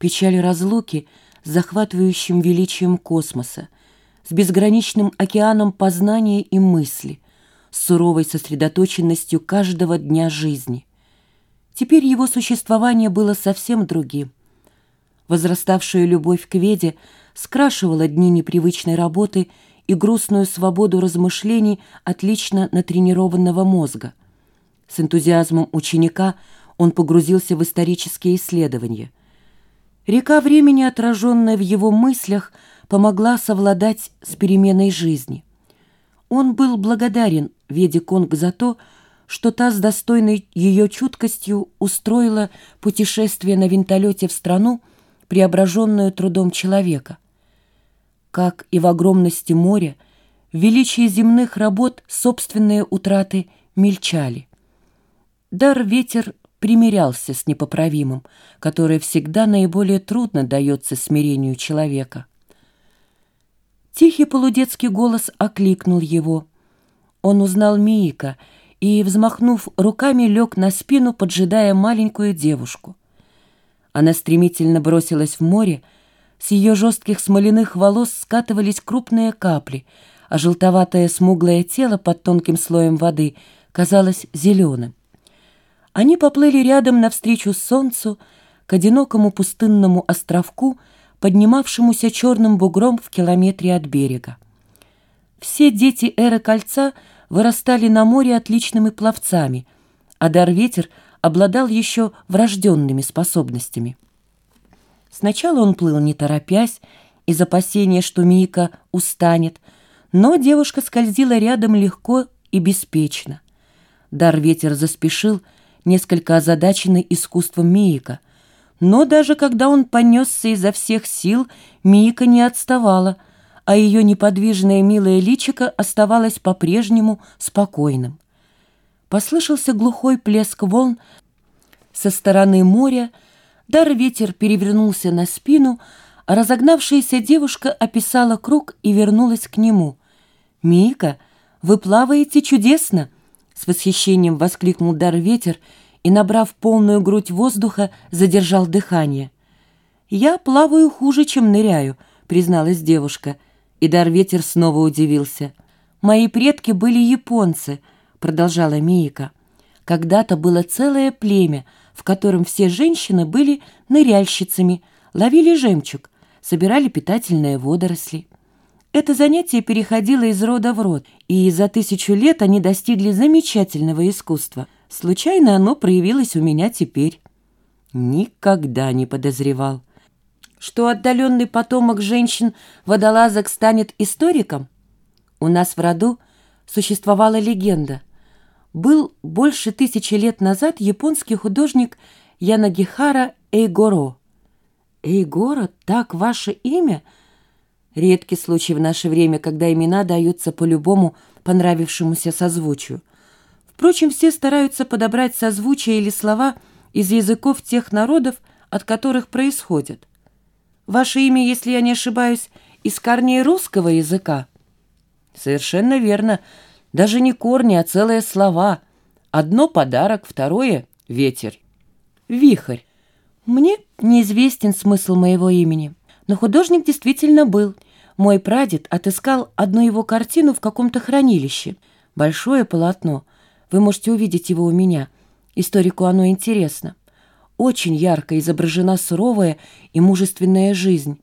печаль разлуки с захватывающим величием космоса, с безграничным океаном познания и мысли, с суровой сосредоточенностью каждого дня жизни. Теперь его существование было совсем другим. Возраставшая любовь к Веде скрашивала дни непривычной работы и грустную свободу размышлений отлично натренированного мозга. С энтузиазмом ученика он погрузился в исторические исследования. Река времени, отраженная в его мыслях, помогла совладать с переменой жизни. Он был благодарен Веде Конг за то, что та с достойной ее чуткостью устроила путешествие на винтолете в страну, преображенную трудом человека – как и в огромности моря, в величии земных работ собственные утраты мельчали. Дар ветер примирялся с непоправимым, которое всегда наиболее трудно дается смирению человека. Тихий полудетский голос окликнул его. Он узнал Миика и, взмахнув руками, лег на спину, поджидая маленькую девушку. Она стремительно бросилась в море, с ее жестких смоляных волос скатывались крупные капли, а желтоватое смуглое тело под тонким слоем воды казалось зеленым. Они поплыли рядом навстречу солнцу к одинокому пустынному островку, поднимавшемуся черным бугром в километре от берега. Все дети эры кольца вырастали на море отличными пловцами, а дар-ветер обладал еще врожденными способностями. Сначала он плыл не торопясь, из опасения, что Мика устанет, но девушка скользила рядом легко и беспечно. Дар-ветер заспешил, несколько озадаченный искусством Мика. Но даже когда он понесся изо всех сил, Мика не отставала, а ее неподвижное милое личико оставалось по-прежнему спокойным. Послышался глухой плеск волн со стороны моря, Дар-ветер перевернулся на спину, а разогнавшаяся девушка описала круг и вернулась к нему. «Мика, вы плаваете чудесно!» С восхищением воскликнул Дар-ветер и, набрав полную грудь воздуха, задержал дыхание. «Я плаваю хуже, чем ныряю», — призналась девушка. И Дар-ветер снова удивился. «Мои предки были японцы», — продолжала Мика. «Когда-то было целое племя — в котором все женщины были ныряльщицами, ловили жемчуг, собирали питательные водоросли. Это занятие переходило из рода в род, и за тысячу лет они достигли замечательного искусства. Случайно оно проявилось у меня теперь. Никогда не подозревал. Что отдаленный потомок женщин-водолазок станет историком? У нас в роду существовала легенда – был больше тысячи лет назад японский художник Янагихара Эйгоро. Эйгоро, так ваше имя? Редкий случай в наше время, когда имена даются по любому понравившемуся созвучию. Впрочем, все стараются подобрать созвучие или слова из языков тех народов, от которых происходят. Ваше имя, если я не ошибаюсь, из корней русского языка? Совершенно верно. Даже не корни, а целые слова. Одно подарок, второе — ветер. Вихрь. Мне неизвестен смысл моего имени, но художник действительно был. Мой прадед отыскал одну его картину в каком-то хранилище. Большое полотно. Вы можете увидеть его у меня. Историку оно интересно. Очень ярко изображена суровая и мужественная жизнь.